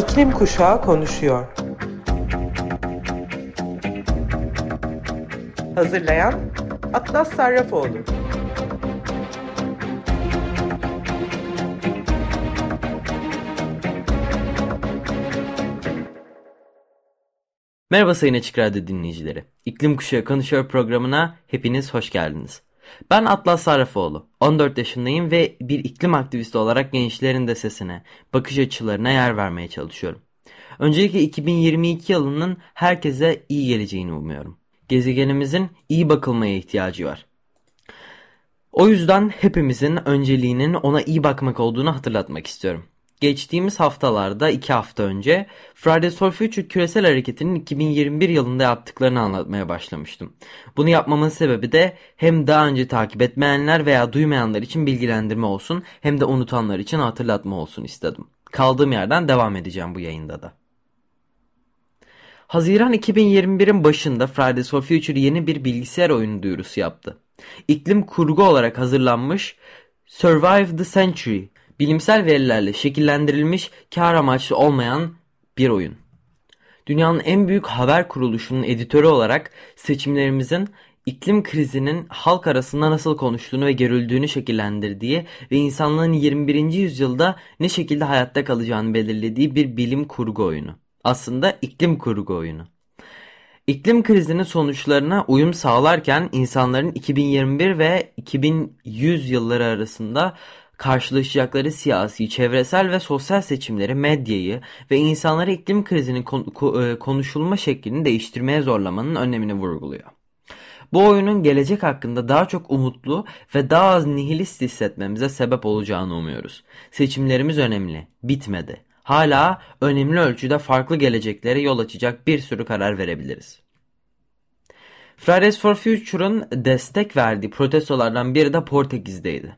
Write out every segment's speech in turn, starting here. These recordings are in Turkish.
İklim Kuşağı konuşuyor. Hazırlayan Atlas Sarrafoğlu. Merhaba Sayın Açık Radyo dinleyicileri. İklim Kuşağı Konuşuyor programına hepiniz hoş geldiniz. Ben Atlas Sarrafoğlu. 14 yaşındayım ve bir iklim aktivisti olarak gençlerin de sesine, bakış açılarına yer vermeye çalışıyorum. Öncelikle 2022 yılının herkese iyi geleceğini umuyorum. Gezegenimizin iyi bakılmaya ihtiyacı var. O yüzden hepimizin önceliğinin ona iyi bakmak olduğunu hatırlatmak istiyorum. Geçtiğimiz haftalarda iki hafta önce Fridays for Future küresel hareketinin 2021 yılında yaptıklarını anlatmaya başlamıştım. Bunu yapmamın sebebi de hem daha önce takip etmeyenler veya duymayanlar için bilgilendirme olsun hem de unutanlar için hatırlatma olsun istedim. Kaldığım yerden devam edeceğim bu yayında da. Haziran 2021'in başında Fridays for Future yeni bir bilgisayar oyunu duyurusu yaptı. İklim kurgu olarak hazırlanmış Survive the Century bilimsel verilerle şekillendirilmiş kar amaçlı olmayan bir oyun. Dünyanın en büyük haber kuruluşunun editörü olarak seçimlerimizin iklim krizinin halk arasında nasıl konuştuğunu ve görüldüğünü şekillendirdiği ve insanlığın 21. yüzyılda ne şekilde hayatta kalacağını belirlediği bir bilim kurgu oyunu. Aslında iklim kurgu oyunu. İklim krizinin sonuçlarına uyum sağlarken insanların 2021 ve 2100 yılları arasında karşılaşacakları siyasi, çevresel ve sosyal seçimleri, medyayı ve insanları iklim krizinin e, konuşulma şeklini değiştirmeye zorlamanın önemini vurguluyor. Bu oyunun gelecek hakkında daha çok umutlu ve daha az nihilist hissetmemize sebep olacağını umuyoruz. Seçimlerimiz önemli, bitmedi. Hala önemli ölçüde farklı geleceklere yol açacak bir sürü karar verebiliriz. Fridays for Future'ın destek verdiği protestolardan biri de Portekiz'deydi.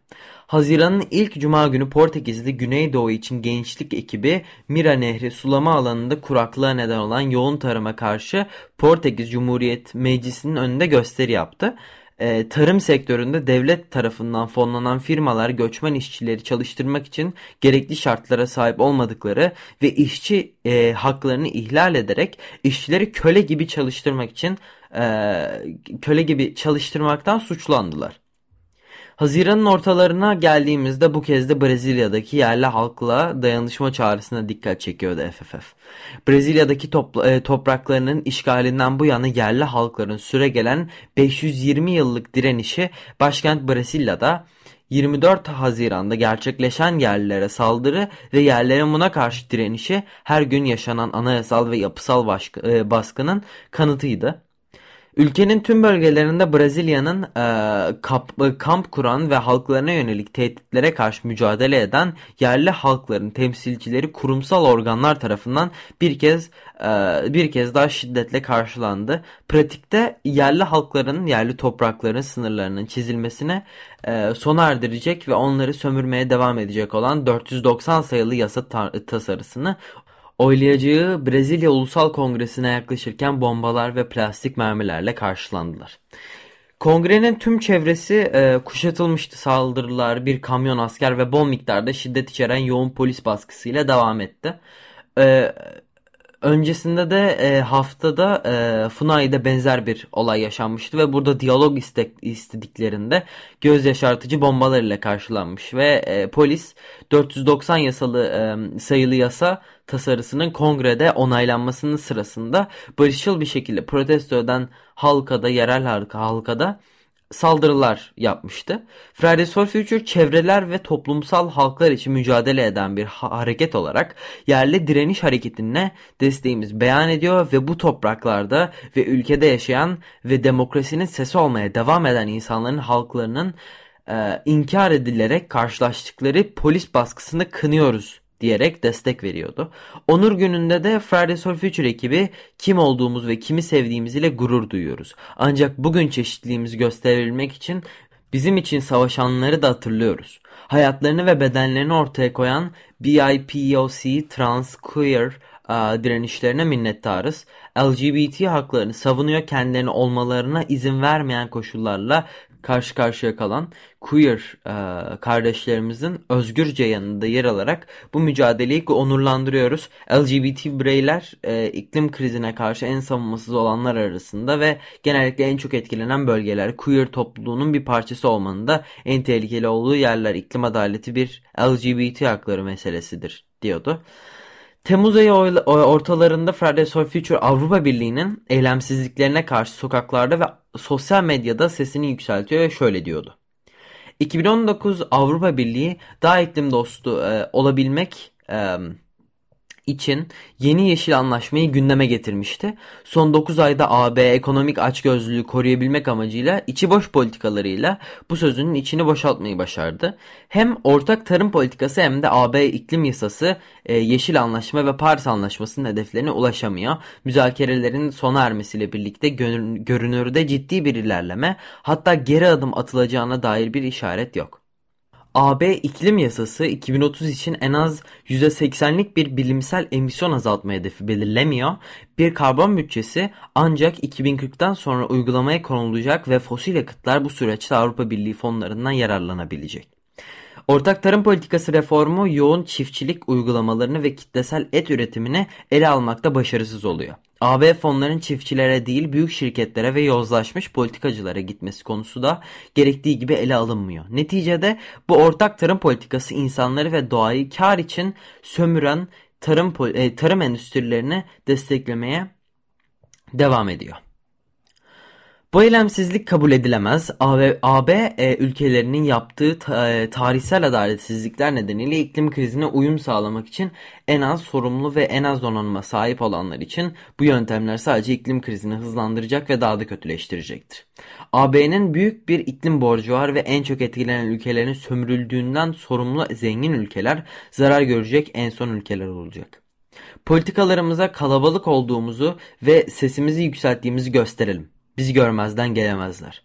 Haziran'ın ilk cuma günü Portekiz'de Güneydoğu için gençlik ekibi Mira Nehri sulama alanında kuraklığa neden olan yoğun tarıma karşı Portekiz Cumhuriyet Meclisi'nin önünde gösteri yaptı. Ee, tarım sektöründe devlet tarafından fonlanan firmalar göçmen işçileri çalıştırmak için gerekli şartlara sahip olmadıkları ve işçi e, haklarını ihlal ederek işçileri köle gibi çalıştırmak için e, köle gibi çalıştırmaktan suçlandılar. Haziran'ın ortalarına geldiğimizde bu kez de Brezilya'daki yerli halkla dayanışma çağrısına dikkat çekiyordu FFF. Brezilya'daki e, topraklarının işgalinden bu yana yerli halkların süre gelen 520 yıllık direnişi başkent Brezilya'da 24 Haziran'da gerçekleşen yerlilere saldırı ve yerlerin buna karşı direnişi her gün yaşanan anayasal ve yapısal e, baskının kanıtıydı. Ülkenin tüm bölgelerinde Brezilya'nın e, kamp, kamp kuran ve halklarına yönelik tehditlere karşı mücadele eden yerli halkların temsilcileri kurumsal organlar tarafından bir kez e, bir kez daha şiddetle karşılandı. Pratikte yerli halkların yerli toprakların sınırlarının çizilmesine e, sona erdirecek ve onları sömürmeye devam edecek olan 490 sayılı yasa tasarısını oylayacağı Brezilya Ulusal Kongresi'ne yaklaşırken bombalar ve plastik mermilerle karşılandılar. Kongrenin tüm çevresi e, kuşatılmıştı saldırılar, bir kamyon asker ve bol miktarda şiddet içeren yoğun polis baskısıyla devam etti. E, Öncesinde de e, haftada e, Funai'de benzer bir olay yaşanmıştı ve burada diyalog istek, istediklerinde göz yaşartıcı bombalarıyla karşılanmış ve e, polis 490 yasalı e, sayılı yasa tasarısının kongrede onaylanmasının sırasında barışçıl bir şekilde protesto eden halkada, yerel halka, halkada saldırılar yapmıştı. Fridays for Future çevreler ve toplumsal halklar için mücadele eden bir hareket olarak yerli direniş hareketine desteğimiz beyan ediyor ve bu topraklarda ve ülkede yaşayan ve demokrasinin sesi olmaya devam eden insanların halklarının e, inkar edilerek karşılaştıkları polis baskısını kınıyoruz diyerek destek veriyordu. Onur gününde de Fridays for Future ekibi kim olduğumuz ve kimi sevdiğimiz ile gurur duyuyoruz. Ancak bugün çeşitliliğimizi gösterebilmek için bizim için savaşanları da hatırlıyoruz. Hayatlarını ve bedenlerini ortaya koyan BIPOC, trans, queer, direnişlerine minnettarız. LGBT haklarını savunuyor, kendilerine olmalarına izin vermeyen koşullarla karşı karşıya kalan queer e, kardeşlerimizin özgürce yanında yer alarak bu mücadeleyi onurlandırıyoruz. LGBT bireyler e, iklim krizine karşı en savunmasız olanlar arasında ve genellikle en çok etkilenen bölgeler queer topluluğunun bir parçası olmanın da en tehlikeli olduğu yerler iklim adaleti bir LGBT hakları meselesidir diyordu. Temmuz ayı ortalarında Fridays for Future Avrupa Birliği'nin eylemsizliklerine karşı sokaklarda ve sosyal medyada sesini yükseltiyor ve şöyle diyordu. 2019 Avrupa Birliği daha iklim dostu e, olabilmek e, için yeni yeşil anlaşmayı gündeme getirmişti. Son 9 ayda AB ekonomik açgözlülüğü koruyabilmek amacıyla içi boş politikalarıyla bu sözünün içini boşaltmayı başardı. Hem ortak tarım politikası hem de AB iklim yasası e, yeşil anlaşma ve Paris anlaşmasının hedeflerine ulaşamıyor. Müzakerelerin sona ermesiyle birlikte görünürde ciddi bir ilerleme hatta geri adım atılacağına dair bir işaret yok. AB iklim yasası 2030 için en az %80'lik bir bilimsel emisyon azaltma hedefi belirlemiyor. Bir karbon bütçesi ancak 2040'tan sonra uygulamaya konulacak ve fosil yakıtlar bu süreçte Avrupa Birliği fonlarından yararlanabilecek. Ortak tarım politikası reformu yoğun çiftçilik uygulamalarını ve kitlesel et üretimini ele almakta başarısız oluyor. AB fonların çiftçilere değil büyük şirketlere ve yozlaşmış politikacılara gitmesi konusu da gerektiği gibi ele alınmıyor. Neticede bu ortak tarım politikası insanları ve doğayı kar için sömüren tarım, e, tarım endüstrilerini desteklemeye devam ediyor. Bu eylemsizlik kabul edilemez. AB, AB e, ülkelerinin yaptığı ta, e, tarihsel adaletsizlikler nedeniyle iklim krizine uyum sağlamak için en az sorumlu ve en az donanıma sahip olanlar için bu yöntemler sadece iklim krizini hızlandıracak ve daha da kötüleştirecektir. AB'nin büyük bir iklim borcu var ve en çok etkilenen ülkelerin sömürüldüğünden sorumlu zengin ülkeler zarar görecek en son ülkeler olacak. Politikalarımıza kalabalık olduğumuzu ve sesimizi yükselttiğimizi gösterelim. Bizi görmezden gelemezler.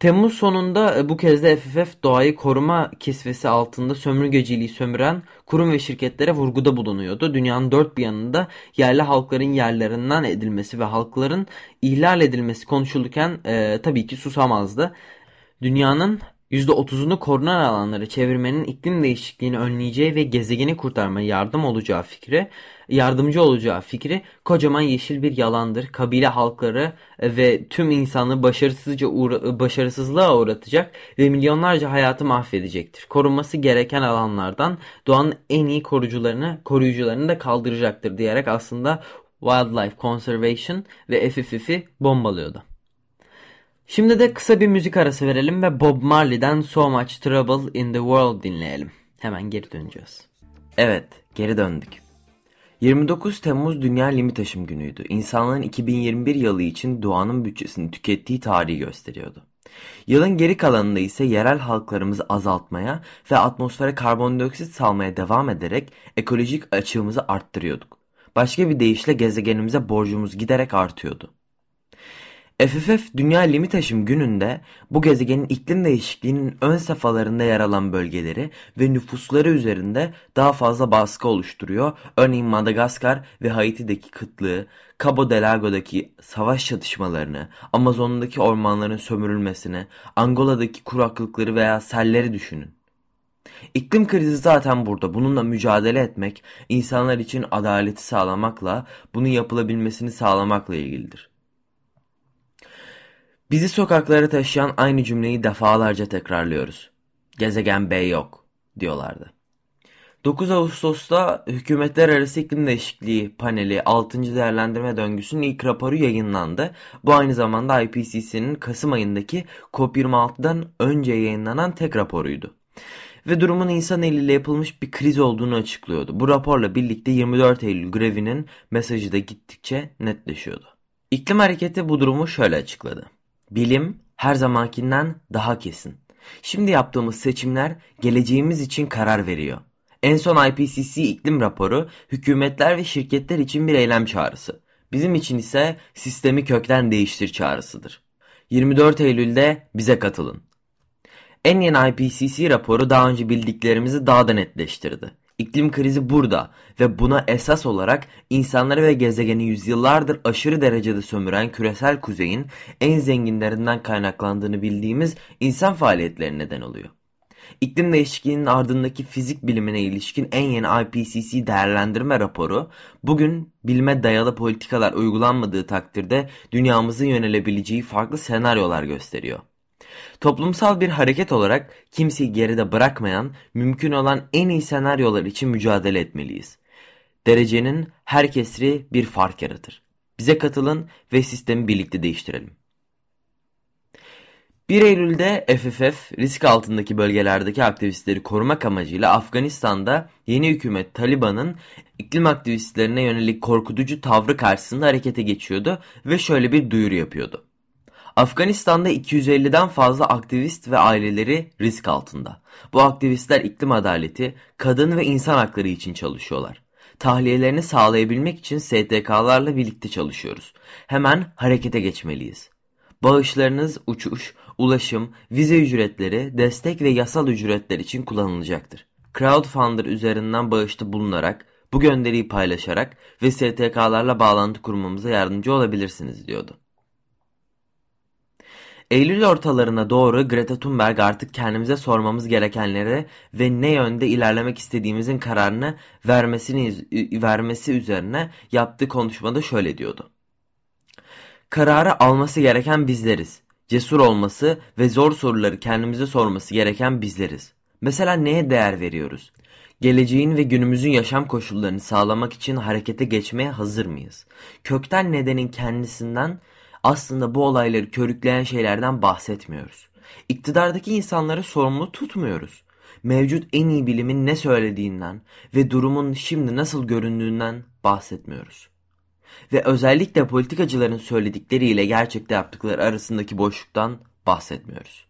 Temmuz sonunda e, bu kez de FFF doğayı koruma kisvesi altında sömürgeciliği sömüren kurum ve şirketlere vurguda bulunuyordu. Dünyanın dört bir yanında yerli halkların yerlerinden edilmesi ve halkların ihlal edilmesi konuşulurken e, tabii ki susamazdı. Dünyanın %30'unu korunan alanları çevirmenin iklim değişikliğini önleyeceği ve gezegeni kurtarmaya yardım olacağı fikri, yardımcı olacağı fikri kocaman yeşil bir yalandır. Kabile halkları ve tüm insanlığı başarısızca uğra başarısızlığa uğratacak ve milyonlarca hayatı mahvedecektir. Korunması gereken alanlardan doğanın en iyi korucularını, koruyucularını da kaldıracaktır diyerek aslında Wildlife Conservation ve FFF'i bombalıyordu. Şimdi de kısa bir müzik arası verelim ve Bob Marley'den So Much Trouble in the World dinleyelim. Hemen geri döneceğiz. Evet, geri döndük. 29 Temmuz Dünya Limit Aşım Günü'ydü. İnsanların 2021 yılı için doğanın bütçesini tükettiği tarihi gösteriyordu. Yılın geri kalanında ise yerel halklarımızı azaltmaya ve atmosfere karbondioksit salmaya devam ederek ekolojik açığımızı arttırıyorduk. Başka bir deyişle gezegenimize borcumuz giderek artıyordu. FFF Dünya Limit Aşım gününde bu gezegenin iklim değişikliğinin ön safhalarında yer alan bölgeleri ve nüfusları üzerinde daha fazla baskı oluşturuyor. Örneğin Madagaskar ve Haiti'deki kıtlığı, Cabo Delgado'daki savaş çatışmalarını, Amazon'daki ormanların sömürülmesini, Angola'daki kuraklıkları veya selleri düşünün. İklim krizi zaten burada. Bununla mücadele etmek, insanlar için adaleti sağlamakla, bunun yapılabilmesini sağlamakla ilgilidir. Bizi sokaklara taşıyan aynı cümleyi defalarca tekrarlıyoruz. Gezegen B yok diyorlardı. 9 Ağustos'ta Hükümetler Arası İklim Değişikliği Paneli 6. Değerlendirme Döngüsü'nün ilk raporu yayınlandı. Bu aynı zamanda IPCC'nin Kasım ayındaki COP26'dan önce yayınlanan tek raporuydu. Ve durumun insan eliyle yapılmış bir kriz olduğunu açıklıyordu. Bu raporla birlikte 24 Eylül grevinin mesajı da gittikçe netleşiyordu. İklim hareketi bu durumu şöyle açıkladı. Bilim her zamankinden daha kesin. Şimdi yaptığımız seçimler geleceğimiz için karar veriyor. En son IPCC iklim raporu hükümetler ve şirketler için bir eylem çağrısı. Bizim için ise sistemi kökten değiştir çağrısıdır. 24 Eylül'de bize katılın. En yeni IPCC raporu daha önce bildiklerimizi daha da netleştirdi. İklim krizi burada ve buna esas olarak insanları ve gezegeni yüzyıllardır aşırı derecede sömüren küresel kuzeyin en zenginlerinden kaynaklandığını bildiğimiz insan faaliyetleri neden oluyor. İklim değişikliğinin ardındaki fizik bilimine ilişkin en yeni IPCC değerlendirme raporu bugün bilime dayalı politikalar uygulanmadığı takdirde dünyamızın yönelebileceği farklı senaryolar gösteriyor. Toplumsal bir hareket olarak kimseyi geride bırakmayan, mümkün olan en iyi senaryolar için mücadele etmeliyiz. Derecenin her kesri bir fark yaratır. Bize katılın ve sistemi birlikte değiştirelim. 1 Eylül'de FFF risk altındaki bölgelerdeki aktivistleri korumak amacıyla Afganistan'da yeni hükümet Taliban'ın iklim aktivistlerine yönelik korkutucu tavrı karşısında harekete geçiyordu ve şöyle bir duyuru yapıyordu. Afganistan'da 250'den fazla aktivist ve aileleri risk altında. Bu aktivistler iklim adaleti, kadın ve insan hakları için çalışıyorlar. Tahliyelerini sağlayabilmek için STK'larla birlikte çalışıyoruz. Hemen harekete geçmeliyiz. Bağışlarınız uçuş, ulaşım, vize ücretleri, destek ve yasal ücretler için kullanılacaktır. Crowdfunder üzerinden bağışta bulunarak, bu gönderiyi paylaşarak ve STK'larla bağlantı kurmamıza yardımcı olabilirsiniz diyordu. Eylül ortalarına doğru Greta Thunberg artık kendimize sormamız gerekenleri ve ne yönde ilerlemek istediğimizin kararını vermesini vermesi üzerine yaptığı konuşmada şöyle diyordu. Kararı alması gereken bizleriz. Cesur olması ve zor soruları kendimize sorması gereken bizleriz. Mesela neye değer veriyoruz? Geleceğin ve günümüzün yaşam koşullarını sağlamak için harekete geçmeye hazır mıyız? Kökten nedenin kendisinden aslında bu olayları körükleyen şeylerden bahsetmiyoruz. İktidardaki insanları sorumlu tutmuyoruz. Mevcut en iyi bilimin ne söylediğinden ve durumun şimdi nasıl göründüğünden bahsetmiyoruz. Ve özellikle politikacıların söyledikleriyle gerçekte yaptıkları arasındaki boşluktan bahsetmiyoruz.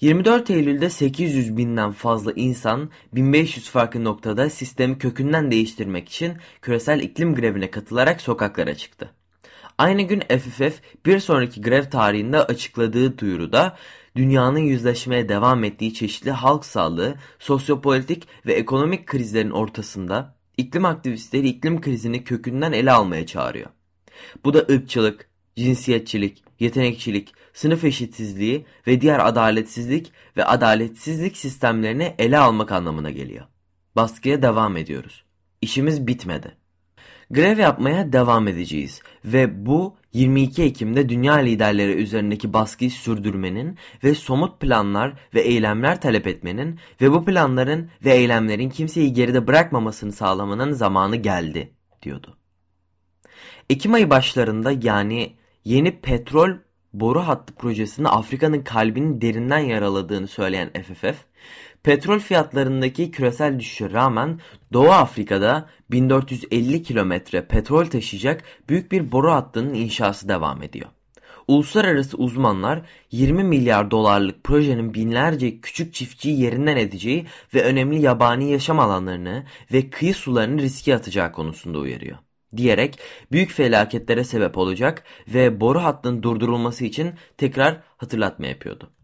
24 Eylül'de 800 binden fazla insan 1500 farklı noktada sistemi kökünden değiştirmek için küresel iklim grevine katılarak sokaklara çıktı. Aynı gün FFF bir sonraki grev tarihinde açıkladığı duyuruda dünyanın yüzleşmeye devam ettiği çeşitli halk sağlığı, sosyopolitik ve ekonomik krizlerin ortasında iklim aktivistleri iklim krizini kökünden ele almaya çağırıyor. Bu da ırkçılık, cinsiyetçilik, yetenekçilik, sınıf eşitsizliği ve diğer adaletsizlik ve adaletsizlik sistemlerini ele almak anlamına geliyor. Baskıya devam ediyoruz. İşimiz bitmedi. Grev yapmaya devam edeceğiz ve bu 22 Ekim'de dünya liderleri üzerindeki baskıyı sürdürmenin ve somut planlar ve eylemler talep etmenin ve bu planların ve eylemlerin kimseyi geride bırakmamasını sağlamanın zamanı geldi diyordu. Ekim ayı başlarında yani yeni petrol boru hattı projesinde Afrika'nın kalbini derinden yaraladığını söyleyen FFF, Petrol fiyatlarındaki küresel düşüşe rağmen Doğu Afrika'da 1450 kilometre petrol taşıyacak büyük bir boru hattının inşası devam ediyor. Uluslararası uzmanlar 20 milyar dolarlık projenin binlerce küçük çiftçiyi yerinden edeceği ve önemli yabani yaşam alanlarını ve kıyı sularını riske atacağı konusunda uyarıyor. Diyerek büyük felaketlere sebep olacak ve boru hattının durdurulması için tekrar hatırlatma yapıyordu.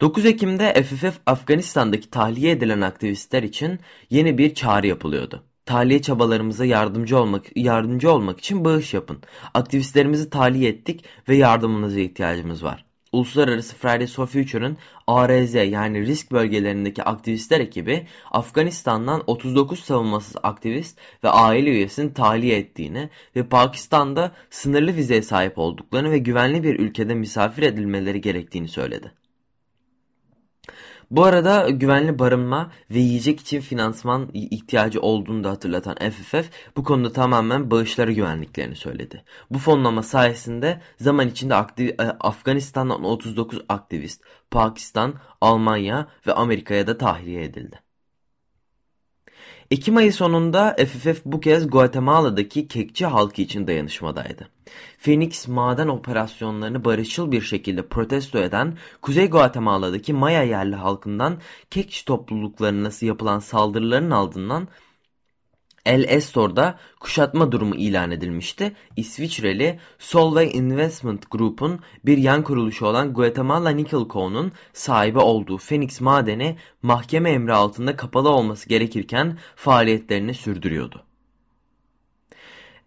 9 Ekim'de FFF Afganistan'daki tahliye edilen aktivistler için yeni bir çağrı yapılıyordu. Tahliye çabalarımıza yardımcı olmak yardımcı olmak için bağış yapın. Aktivistlerimizi tahliye ettik ve yardımınıza ihtiyacımız var. Uluslararası Fridays for Future'ın ARZ yani risk bölgelerindeki aktivistler ekibi Afganistan'dan 39 savunmasız aktivist ve aile üyesini tahliye ettiğini ve Pakistan'da sınırlı vizeye sahip olduklarını ve güvenli bir ülkede misafir edilmeleri gerektiğini söyledi. Bu arada güvenli barınma ve yiyecek için finansman ihtiyacı olduğunu da hatırlatan FFF bu konuda tamamen bağışları güvenliklerini söyledi. Bu fonlama sayesinde zaman içinde aktiv e, Afganistan'dan 39 aktivist Pakistan, Almanya ve Amerika'ya da tahliye edildi. Ekim ayı sonunda FFF bu kez Guatemala'daki kekçi halkı için dayanışmadaydı. Phoenix maden operasyonlarını barışçıl bir şekilde protesto eden Kuzey Guatemala'daki Maya yerli halkından kekçi topluluklarına yapılan saldırıların ardından El Estor'da kuşatma durumu ilan edilmişti. İsviçreli Solvay Investment Group'un bir yan kuruluşu olan Guatemala Nickel Co'nun sahibi olduğu Phoenix madeni mahkeme emri altında kapalı olması gerekirken faaliyetlerini sürdürüyordu.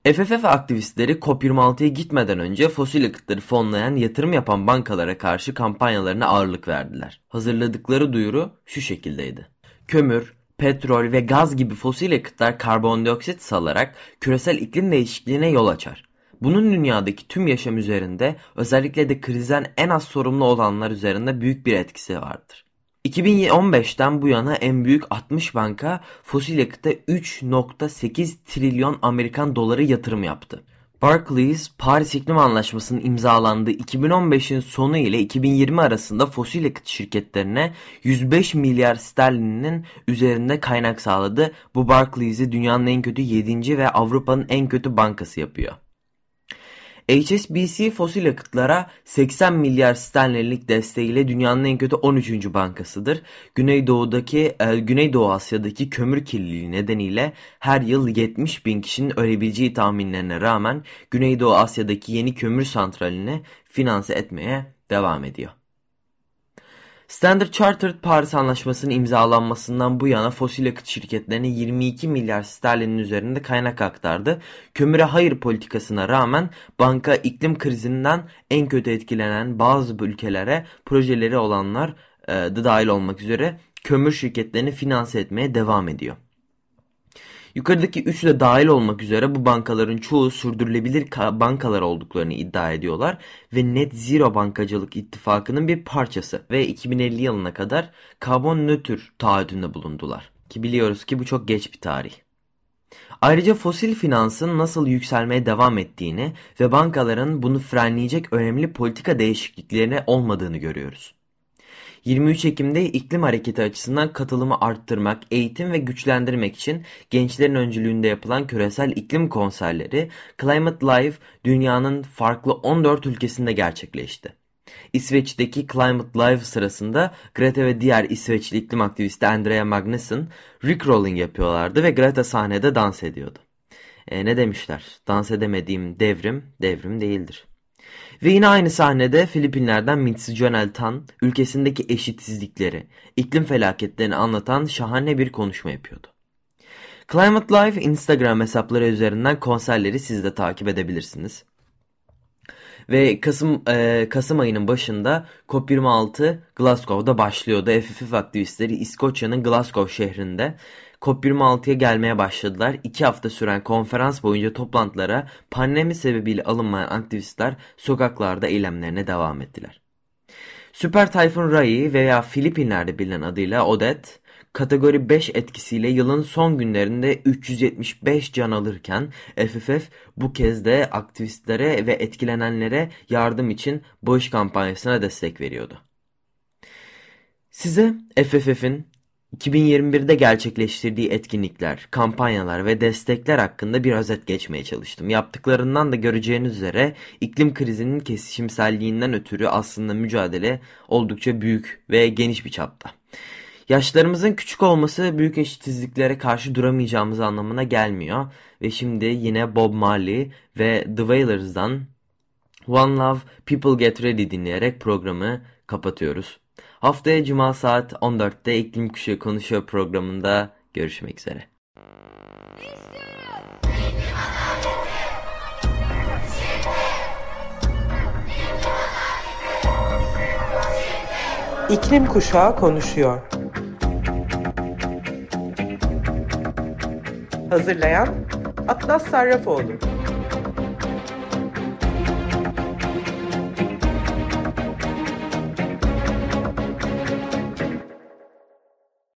FFF aktivistleri COP26'ya gitmeden önce fosil yakıtları fonlayan yatırım yapan bankalara karşı kampanyalarına ağırlık verdiler. Hazırladıkları duyuru şu şekildeydi. Kömür, petrol ve gaz gibi fosil yakıtlar karbondioksit salarak küresel iklim değişikliğine yol açar. Bunun dünyadaki tüm yaşam üzerinde özellikle de krizden en az sorumlu olanlar üzerinde büyük bir etkisi vardır. 2015'ten bu yana en büyük 60 banka fosil yakıta 3.8 trilyon Amerikan doları yatırım yaptı. Barclays, Paris İklim Anlaşması'nın imzalandığı 2015'in sonu ile 2020 arasında fosil yakıt şirketlerine 105 milyar sterlinin üzerinde kaynak sağladı. Bu Barclays'i dünyanın en kötü 7. ve Avrupa'nın en kötü bankası yapıyor. HSBC fosil yakıtlara 80 milyar sterlinlik desteğiyle dünyanın en kötü 13. bankasıdır. Güneydoğu'daki e, Güneydoğu Asya'daki kömür kirliliği nedeniyle her yıl 70 bin kişinin ölebileceği tahminlerine rağmen Güneydoğu Asya'daki yeni kömür santralini finanse etmeye devam ediyor. Standard Chartered Paris Anlaşması'nın imzalanmasından bu yana fosil yakıt şirketlerine 22 milyar sterlinin üzerinde kaynak aktardı. Kömüre hayır politikasına rağmen banka iklim krizinden en kötü etkilenen bazı ülkelere projeleri olanlar e, da dahil olmak üzere kömür şirketlerini finanse etmeye devam ediyor. Yukarıdaki üçü de dahil olmak üzere bu bankaların çoğu sürdürülebilir bankalar olduklarını iddia ediyorlar ve Net Zero Bankacılık İttifakı'nın bir parçası ve 2050 yılına kadar karbon nötr taahhüdünde bulundular. Ki biliyoruz ki bu çok geç bir tarih. Ayrıca fosil finansın nasıl yükselmeye devam ettiğini ve bankaların bunu frenleyecek önemli politika değişikliklerine olmadığını görüyoruz. 23 Ekim'de iklim hareketi açısından katılımı arttırmak, eğitim ve güçlendirmek için gençlerin öncülüğünde yapılan küresel iklim konserleri Climate Live dünyanın farklı 14 ülkesinde gerçekleşti. İsveç'teki Climate Live sırasında Greta ve diğer İsveçli iklim aktivisti Andrea Magnussen Rickrolling yapıyorlardı ve Greta sahnede dans ediyordu. E, ne demişler? Dans edemediğim devrim, devrim değildir. Ve yine aynı sahnede Filipinler'den Mitsujonel Tan ülkesindeki eşitsizlikleri, iklim felaketlerini anlatan şahane bir konuşma yapıyordu. Climate Life Instagram hesapları üzerinden konserleri siz de takip edebilirsiniz. Ve Kasım e, Kasım ayının başında COP26 Glasgow'da başlıyordu. FFF aktivistleri İskoçya'nın Glasgow şehrinde COP26'ya gelmeye başladılar. İki hafta süren konferans boyunca toplantılara pandemi sebebiyle alınmayan aktivistler sokaklarda eylemlerine devam ettiler. Süper Tayfun Rai veya Filipinler'de bilinen adıyla Odette, kategori 5 etkisiyle yılın son günlerinde 375 can alırken FFF bu kez de aktivistlere ve etkilenenlere yardım için bağış kampanyasına destek veriyordu. Size FFF'in 2021'de gerçekleştirdiği etkinlikler, kampanyalar ve destekler hakkında bir özet geçmeye çalıştım. Yaptıklarından da göreceğiniz üzere iklim krizinin kesişimselliğinden ötürü aslında mücadele oldukça büyük ve geniş bir çapta. Yaşlarımızın küçük olması büyük eşitsizliklere karşı duramayacağımız anlamına gelmiyor. Ve şimdi yine Bob Marley ve The Wailers'dan One Love People Get Ready dinleyerek programı kapatıyoruz. Haftaya Cuma saat 14'te İklim Kuşağı Konuşuyor programında görüşmek üzere. İklim Kuşağı konuşuyor. Hazırlayan Atlas Sarrafoğlu.